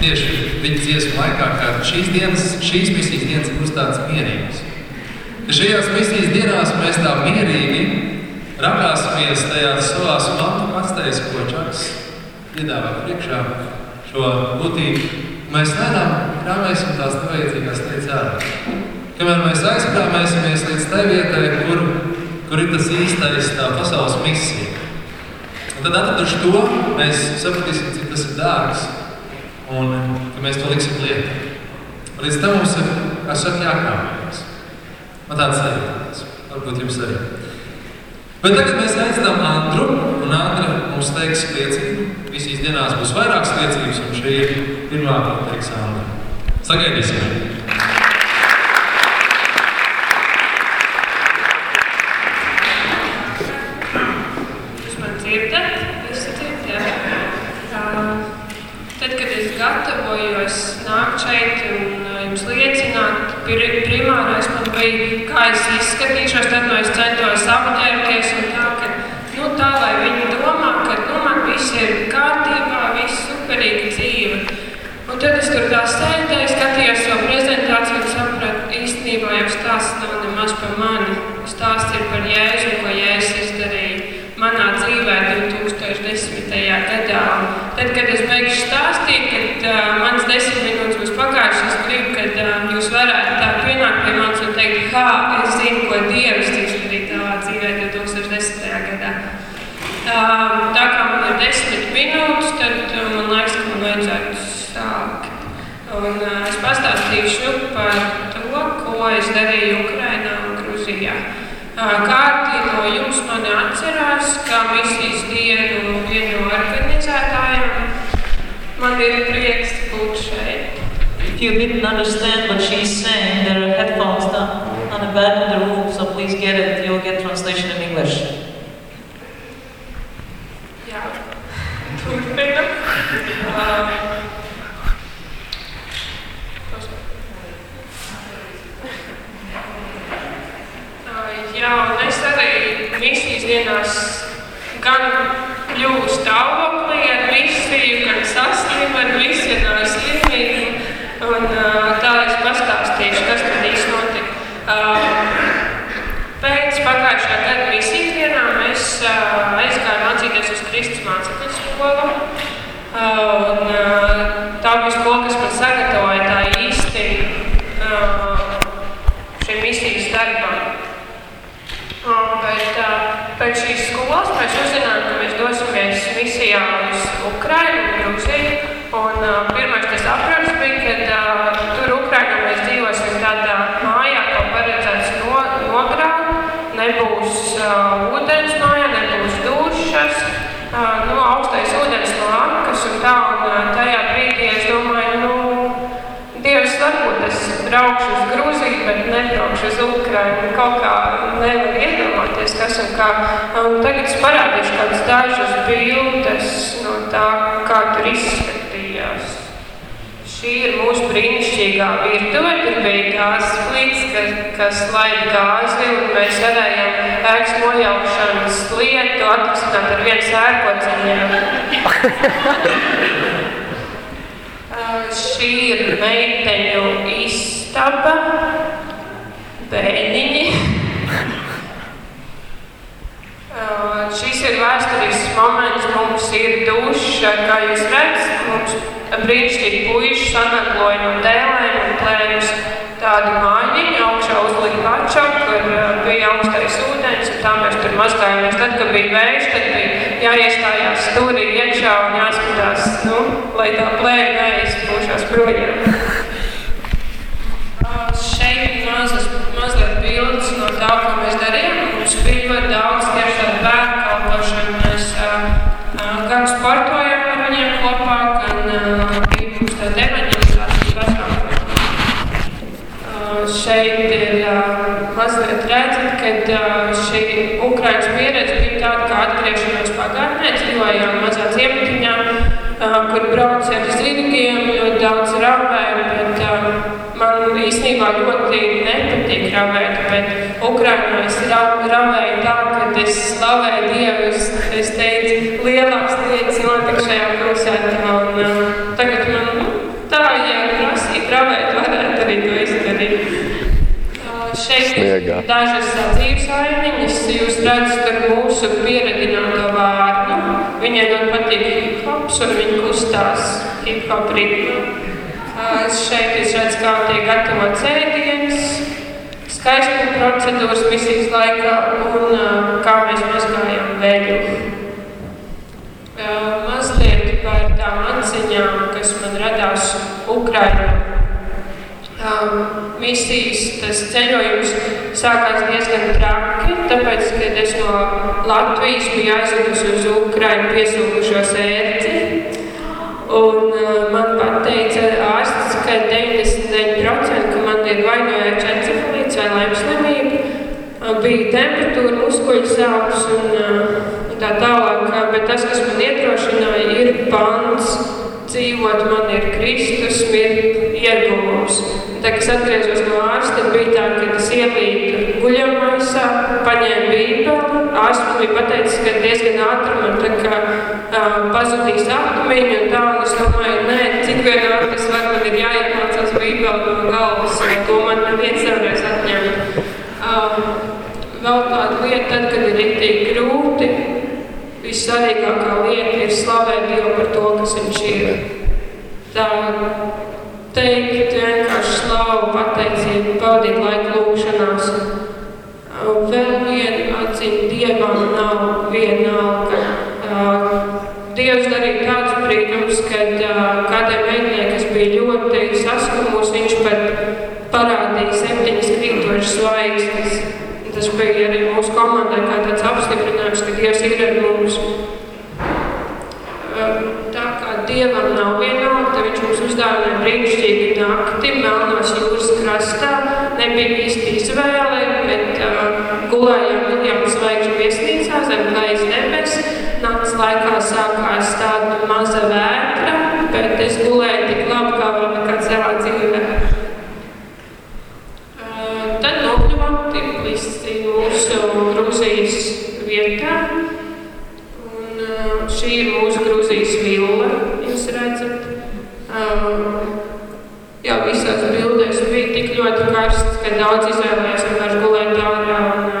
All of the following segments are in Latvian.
tieši viņa dziesmu laikā, ka šīs, dienas, šīs misijas dienas būs tādas mierīgas. Ka šajās misijas dienās mēs tā mierīgi rakāsimies tajās savās mantu kastēs, ko Čaks piedāvā priekšā šo būtību. Mēs lēnām krāmēsim tās nevajadzīgās lietas ārā. Kamēr mēs aizkrāmēsimies līdz tai vietai, kur, kur ir tas īstais tā pasaules misija. Un tad atraduši to, mēs sapratīsim, cik tas ir dārgs un ka mēs to liksim lietā. Līdz tam mums ir, kā saka, jākrāmējas. Man tāds sajūtas, varbūt jums arī. Bet tagad mēs aicinām Andru, un Andra mums teiks liecību. Visīs dienās būs vairākas liecības, un šī ir pirmā, ko teiks Andra. Sagaidīsim! Bija, kā es izskatīšos, tad no es centos apģērbties un tā, ka, nu tā, lai viņi domā, ka, nu, man viss ir kārtībā, viss superīgi dzīve. Un tad es tur tā sēdēju, skatījos savu prezentāciju un sapratu, īstenībā jau stāsts nav nemaz par mani. Stāsts ir par Jēzu, ko Jēzus izdarīja manā dzīvē 2010. gadā. Tad, kad es beigšu stāstīt, kad uh, mans desmit minūtes būs pagājušas, es gribu, kad uh, jūs varētu tā pienākt pie manis un teikt, kā es zinu, ko Dievs izdarīja tavā dzīvē 2010. gadā. Uh, tā kā man ir desmit minūtes, tad uh, man liekas, ka man vajadzētu sākt. Un uh, es pastāstīšu par to, ko es darīju Ukrainā un Gruzijā. Kādi no jums mani atcerās, kā misijas dienu vienu organizētājiem? Man ir prieks būt šeit. If you didn't understand what she's saying, there are headphones down on the back of the room, so please get it. You'll get translation in English. Turpinam. Um, Jā, un es arī misijas dienās gan kļuvu stāvoklī ar misiju, gan saslimu ar misiju, ar slimību. Un tā es pastāstīšu, kas tad īsti notika. Pēc pagājušā gada misijas dienām es aizgāju mācīties uz Kristus mācekļu skolu. Un tā bija skola, kas man sagatavoja tā īsti šim misijas darbam. Bet pēc šīs skolas mēs uzzinājām, ka mēs dosimies misijā uz Ukrainu un Gruziju. Un pirmais tas apraksts bija, kad tur Ukrainā mēs dzīvosim tādā mājā, ko paredzēts no, nogrāt. Nebūs uh, ūdens mājā, nebūs dušas, uh, no augstais ūdens no akas un tā. Un tajā brīdī es domāju, nu, Dievs, varbūt es braukšu uz Grūziju, bet nebraukšu uz Ukrainu. Kaut kā nevar iedomāties, kas un kā. Un tagad es parādīšu kādas dažas bildes no tā, kā tur izskatījās. Šī ir mūsu brīnišķīgā virtuve. Tur bija gāzes plīts, kas, kas laida gāzi, un mēs varējām ēkas nojaukšanas lietu atrisināt ar vienu sērkociņiem. šī ir meiteņu istaba, bērniņi. Šis ir vēsturisks moments, mums ir duša, kā jūs redzat, mums brīnišķīgi puiši sanakloja no dēlēm un plēnus tādu mājiņu, augšā uzlika pača, kur bija augstais ūdens, un tā mēs tur mazgājāmies. Tad, kad bija vējš, tad bija jāiestājās stūrī iekšā un jāskatās, nu, lai tā plēja neizpūšās projām. Šeit mazas, mazliet bildes no tā, ko mēs darījām. Mums bija ļoti daudz tieši tādu bērnu kalpošanu. Mēs uh, gan sportojam ar viņiem kopā, gan uh, bija mums tāda evaņģelizācija pasākuma. Uh, šeit ir mazliet redzat, ka šī Ukrainas pieredze bija tāda, kā atgriešanās pagātnē. Dzīvojām mazā ciematiņā, kur brauc ar zirgiem, ļoti daudz ravēju, bet man īstenībā ļoti nepatīk ravēt, bet Ukrainā es ravēju tā, ka es slavēju Dievu, es, es teicu, lielāks lietas notika šajā pilsētā, un uh, tagad man, nu, šeit dažas dzīves ainiņas. Jūs redzat mūsu pieredzināto vārdu. Viņai ļoti patīk hip-hops un viņa kustās hip-hop ritmu. Šeit jūs redzat, kā tiek gatavots ēdiens, skaistuma procedūras misijas laikā un kā mēs mazgājam veļu. Mazliet par tām atziņām, kas man radās Ukrainā. Um, misijas ceļojums sākās diezgan traki, tāpēc, kad es no Latvijas biju aizvedusi uz Ukrainu piesūkušos ērci. Un uh, man pateica ārsts, ka 99% ka man ir vai no encefalīts vai laimslimība. Uh, bija temperatūra, muskuļu sāpes un uh, tā tālāk. uh, Bet tas, kas man iedrošināja, ir pants. Dzīvot man ir Kristus, ir ieguvums. Tā, kad es atgriezos no ārsta, tad bija tā, ka es ielīdu guļamaisā, paņēmu bībeli. Ārsts bija pateicis, ka diezgan ātri man kā uh, pazudīs aptumiņu un tā, un es domāju, nē, cik vien ātri es varu, man ir jāiemācās bībeli no galvas, to man neviens nevarēs atņemt. Uh, vēl tāda lieta, tad, kad ir rītīgi grūti, vissvarīgākā lieta ir slavēt Dievu par to, kas viņš ir. Tā teikt vienkārši slavu, pateicību, pavadīt laiku lūgšanās. Uh, Vēl viena atziņa Dievam nav vienalga. Dievs darīja tādus brīnumus, kad kādai meitenei, kas bija ļoti saskumusi, viņš pat parādīja septiņas krītošas zvaigznes. Tas bija arī mūsu komandai kā tāds apstiprinājums, ka Dievs ir ar mums. Um, Tā kā Dievam nav vienalga, viņš mums uzdāvināja brīnišķīgu nakti Melnās jūras krastā. Nebija īsti izvēle, bet uh, gulējām Viljams zvaigžņu viesnīcā zem lejas debes. Nakts laikā sākās tāda maza vētra, bet es gulēju bildēs bija tik ļoti karsts, ka daudz izvēlējās vienkārši gulēt ārā. Uh,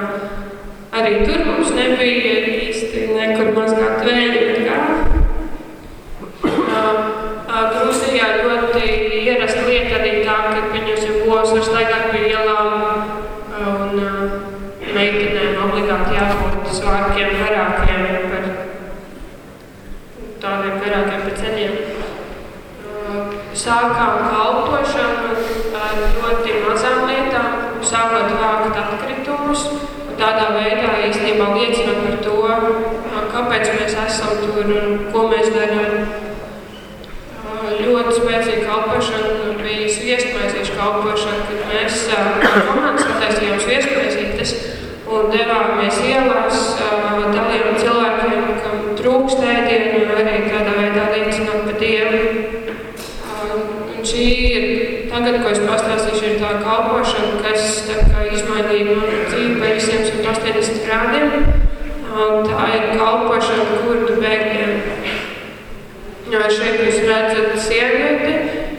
arī tur mums nebija īsti nekur mazgāt vēļi. nekā. Uh, Grūzijā ļoti ierasta lieta arī tā, ka viņus jau govs var staigāt pie ielām un uh, meitenēm obligāti jābūt svārkiem garākiem par tādiem garākiem par ceļiem. Sākām kalpošanu ar ļoti mazām lietām, sākot vākt atkritumus. un Tādā veidā īstenībā liecinot par to, kāpēc mēs esam tur un ko mēs darām. Ļoti spēcīga kalpošana bija sviestmaizīšu kalpošana, kad mēs komandas sataisījām sviestmaizītes un devāmies ielās, dalījām cilvēkiem, kam trūkst ēdienu, un arī tādā veidā liecināt par Dievu. Uh, un Šī ir, tagad, ko es pastāstīšu, ir tā kalpošana, kas tā kā izmainīja manu dzīvi par visiem 180 grādiem. Tā ir kalpošana kurdu bēgļiem. Jā, šeit jūs redzat sievieti,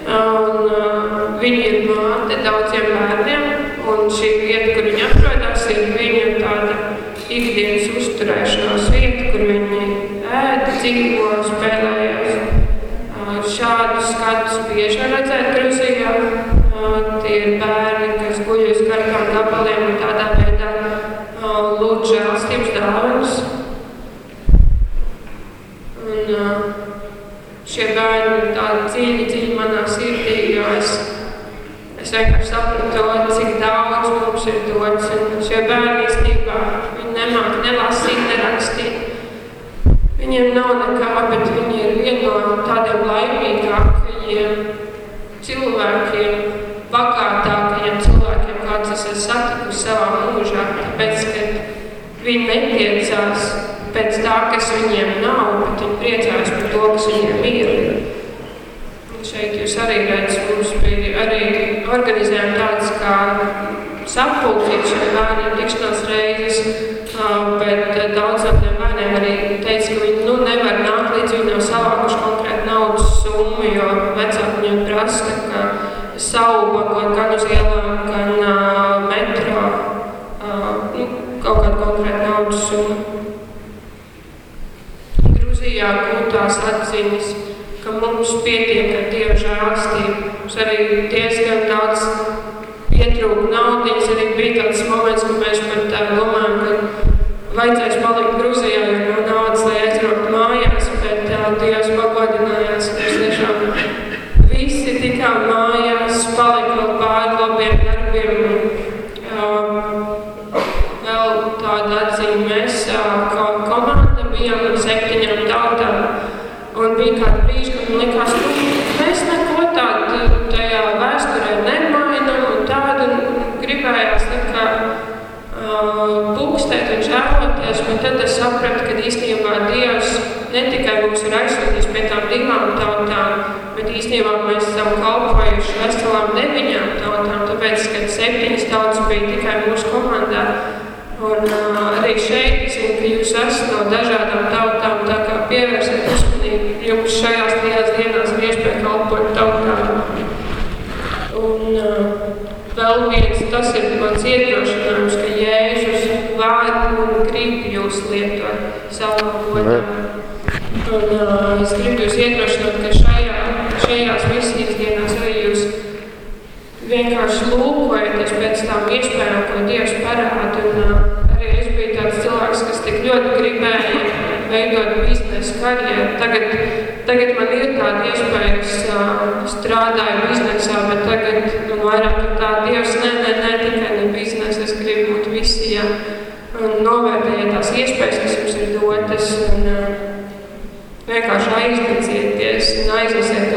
un uh, viņa ir māte daudziem bērniem, un šī vieta, kur viņa atrodas, ir viņa tāda ikdienas uzturēšanās vieta, kur viņi ēd, dzīvo, spēlējas. Uh, šādus skatus bieži redzēt ir bērni, kas guļ uz kartām gabaliem un tādā veidā uh, lūdz žēlstības dāvanas. Un, uh, šie bērni tādi dziļi, dziļi manā sirdī, jo es, es vienkārši sapratu to, cik daudz mums ir dots. Un šie bērni īstenībā viņi nemāk nelasīt, nerakstīt. Viņiem nav nekā, bet viņi ir viena no tādiem laimīgākajiem cilvēkiem, bagātākajiem cilvēkiem, kāds es esmu satikusi savā mūžā. Tāpēc, ka viņi netiecās pēc tā, kas viņiem nav, bet viņi priecājas par to, kas viņiem ir. Un šeit jūs arī redzat, mums bija arī organizējumi tādas kā sapulcīt šiem bērniem tikšanās reizes, bet daudz no tiem bērniem arī teica, ka viņi nu, nevar nākt līdz viņi nav savākuši konkrētu naudas summu, jo vecāki viņiem prasa, ka savu gan uz ielām, summu. Gruzijā gūtās atziņas, ka mums pietiek ar Dieva žēlastību. Mums arī diezgan daudz pietrūka naudiņas, arī bija tāds moments, ka mēs pat tā domājam, ka vajadzēs palikt Gruzijā, jo nav naudas, lai aizbrauktu mājās, bet uh, Dievs pagodinājās, ka mēs tiešām visi tikām mājās, palika vēl pāri labiem darbiem. Uh, vēl tāda atziņa, mēs uh, kā komanda bijām ar septiņām tautām, un bija kāda brīža, kad man likās, ka mēs neko tādu tajā vēsturē nemainam, un tādu gribējās tā kā uh, pukstēt un bet tad es sapratu, ka īstenībā Dievs ne tikai mūs ir aizsūtījis pie tām divām tautām, bet īstenībā mēs esam kalpojuši veselām deviņām tautām, tāpēc, ka septiņas tautas bija tikai mūsu komandā. Un uh, arī šeit zinu, ka jūs esat no dažādām tautām, tā kā pievērsiet uzmanību, jums šajās trijās dienās ir iespēja kalpot tautām. Un uh, viens, tas ir mans iedrošinājums, ka Jēzus vārdu un grib jūs lietot savu godā. Un uh, es gribu jūs iedrošināt, ka šajā, šajās misijas dienās arī jūs vienkārši lūkojaties pēc tām iespējām, ko Dievs parāda. Un uh, arī es biju tāds cilvēks, kas tik ļoti gribēja veidot biznesu karjeru. Tagad, tagad man ir tāda iespēja, es strādāju biznesā, bet tagad man vairāk ir tā Dievs, nē, nē, nē, tikai ne biznesa, es gribu būt visijā. Un novērtējiet tās iespējas, kas jums ir dotas. Un, vienkārši aizdedzieties un aiznesiet